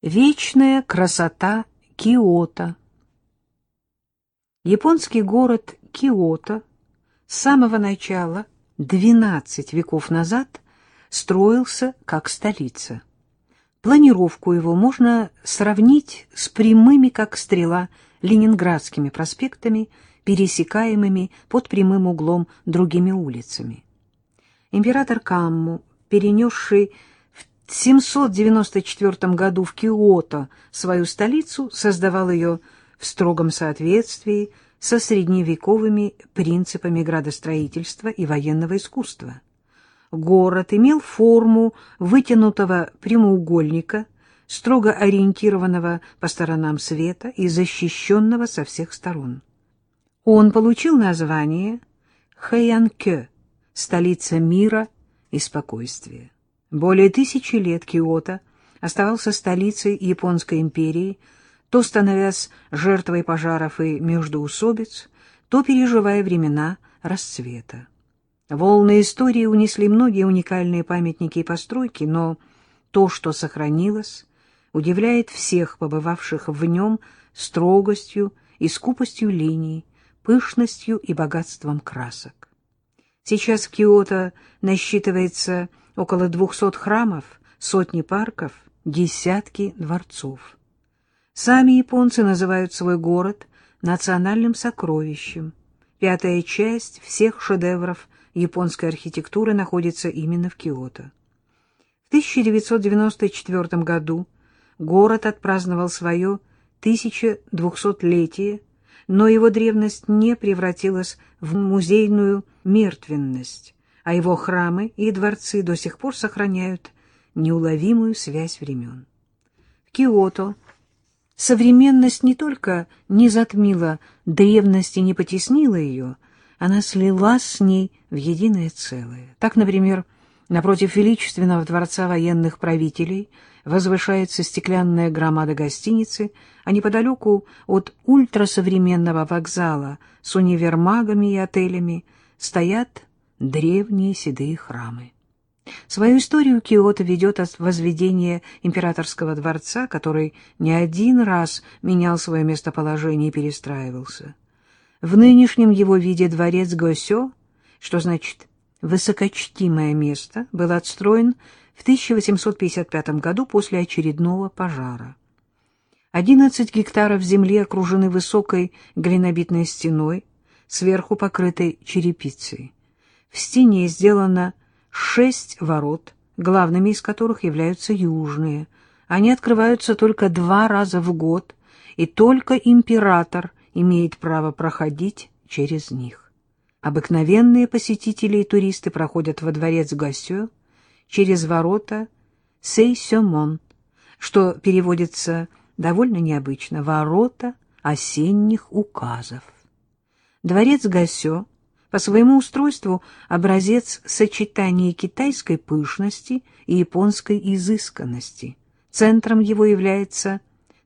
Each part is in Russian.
Вечная красота Киото Японский город Киото с самого начала, 12 веков назад, строился как столица. Планировку его можно сравнить с прямыми, как стрела, ленинградскими проспектами, пересекаемыми под прямым углом другими улицами. Император Камму, перенесший 794 году в Киото свою столицу, создавал ее в строгом соответствии со средневековыми принципами градостроительства и военного искусства. Город имел форму вытянутого прямоугольника, строго ориентированного по сторонам света и защищенного со всех сторон. Он получил название Хэйанкё, столица мира и спокойствия. Более тысячи лет Киото оставался столицей Японской империи, то становясь жертвой пожаров и междоусобиц, то переживая времена расцвета. Волны истории унесли многие уникальные памятники и постройки, но то, что сохранилось, удивляет всех побывавших в нем строгостью и скупостью линий, пышностью и богатством красок. Сейчас в Киото насчитывается около двухсот храмов, сотни парков, десятки дворцов. Сами японцы называют свой город национальным сокровищем. Пятая часть всех шедевров японской архитектуры находится именно в Киото. В 1994 году город отпраздновал свое 1200-летие, но его древность не превратилась в музейную мертвенность а его храмы и дворцы до сих пор сохраняют неуловимую связь времен. В Киото современность не только не затмила древность и не потеснила ее, она слилась с ней в единое целое. Так, например, напротив величественного дворца военных правителей возвышается стеклянная громада гостиницы, а неподалеку от ультрасовременного вокзала с универмагами и отелями стоят древние седые храмы. Свою историю Киото ведет от возведения императорского дворца, который не один раз менял свое местоположение и перестраивался. В нынешнем его виде дворец Госё, что значит «высокочтимое место», был отстроен в 1855 году после очередного пожара. 11 гектаров земли окружены высокой глинобитной стеной, сверху покрытой черепицей. В стене сделано шесть ворот, главными из которых являются южные. Они открываются только два раза в год, и только император имеет право проходить через них. Обыкновенные посетители и туристы проходят во дворец Гасё через ворота Сейсёмон, что переводится довольно необычно «ворота осенних указов». Дворец Гасё — по своему устройству образец сочетания китайской пышности и японской изысканности. Центром его является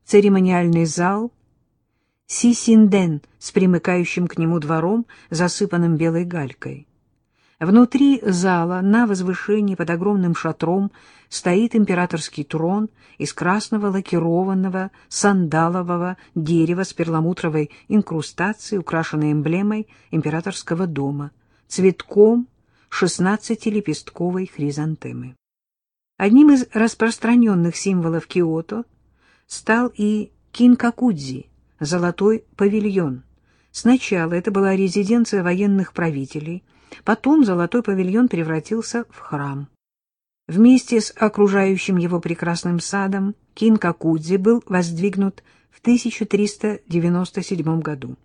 церемониальный зал Сисинден с примыкающим к нему двором, засыпанным белой галькой. Внутри зала на возвышении под огромным шатром стоит императорский трон из красного лакированного сандалового дерева с перламутровой инкрустацией, украшенной эмблемой императорского дома, цветком шестнадцатилепестковой хризантемы. Одним из распространенных символов Киото стал и кинкакудзи — золотой павильон. Сначала это была резиденция военных правителей, потом золотой павильон превратился в храм. Вместе с окружающим его прекрасным садом Кинкакудзи был воздвигнут в 1397 году.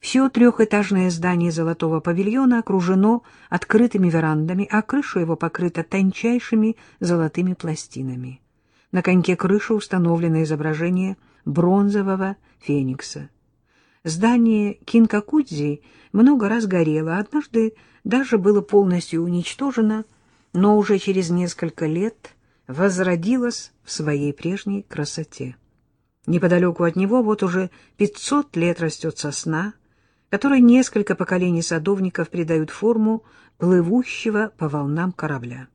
Все трехэтажное здание золотого павильона окружено открытыми верандами, а крыша его покрыта тончайшими золотыми пластинами. На коньке крыши установлено изображение бронзового феникса. Здание Кинкакудзи много раз горело, однажды даже было полностью уничтожено, но уже через несколько лет возродилась в своей прежней красоте. Неподалеку от него вот уже 500 лет растет сосна, которой несколько поколений садовников придают форму плывущего по волнам корабля.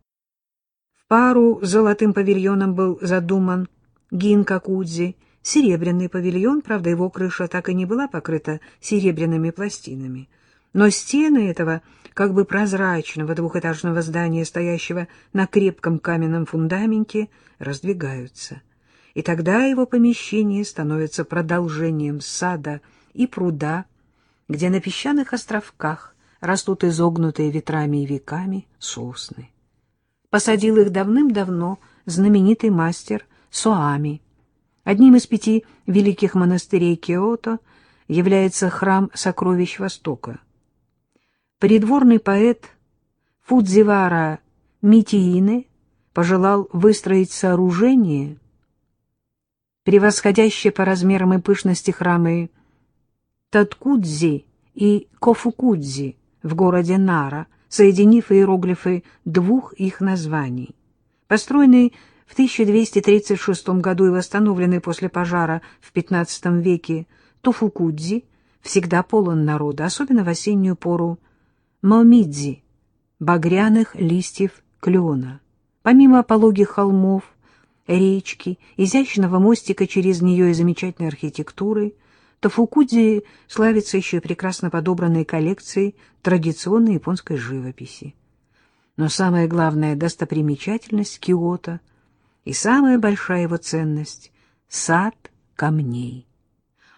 В пару с золотым павильоном был задуман Гинкакудзи, серебряный павильон, правда, его крыша так и не была покрыта серебряными пластинами. Но стены этого как бы прозрачного двухэтажного здания, стоящего на крепком каменном фундаменте, раздвигаются. И тогда его помещение становится продолжением сада и пруда, где на песчаных островках растут изогнутые ветрами и веками сосны. Посадил их давным-давно знаменитый мастер Соами. Одним из пяти великих монастырей Киото является храм сокровищ Востока. Придворный поэт Фудзивара Митиины пожелал выстроить сооружение, превосходящее по размерам и пышности храмы Таткудзи и Кофукудзи в городе Нара, соединив иероглифы двух их названий. Построенный в 1236 году и восстановленный после пожара в XV веке Тофукудзи всегда полон народа, особенно в осеннюю пору Момидзи, багряных листьев клена. Помимо пологих холмов, речки, изящного мостика через нее и замечательной архитектуры, Тофукудзи славится еще и прекрасно подобранной коллекцией традиционной японской живописи. Но самая главная достопримечательность Киото и самая большая его ценность — сад камней.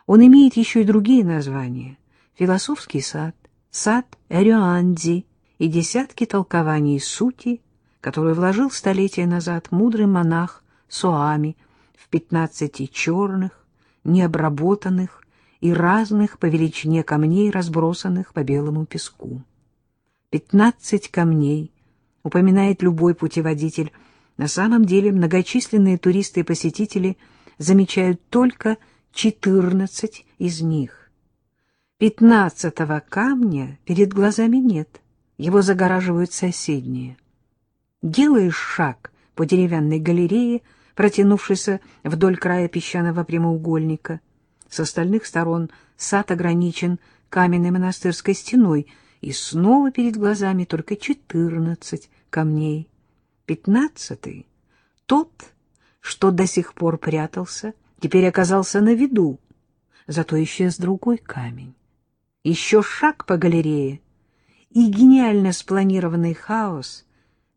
Он имеет еще и другие названия — философский сад, сад Рюанди и десятки толкований сути, которые вложил столетия назад мудрый монах Суами в пятнадцати черных, необработанных и разных по величине камней, разбросанных по белому песку. Пятнадцать камней, упоминает любой путеводитель, на самом деле многочисленные туристы и посетители замечают только четырнадцать из них. Пятнадцатого камня перед глазами нет, его загораживают соседние. Делаешь шаг по деревянной галерее, протянувшейся вдоль края песчаного прямоугольника. С остальных сторон сад ограничен каменной монастырской стеной, и снова перед глазами только четырнадцать камней. Пятнадцатый, тот, что до сих пор прятался, теперь оказался на виду, зато исчез другой камень еще шаг по галерее, и гениально спланированный хаос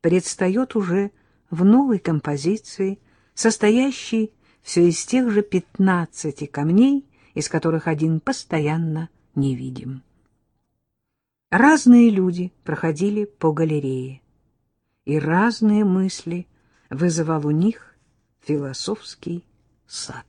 предстает уже в новой композиции, состоящей все из тех же пятнадцати камней, из которых один постоянно невидим. Разные люди проходили по галерее, и разные мысли вызывал у них философский сад.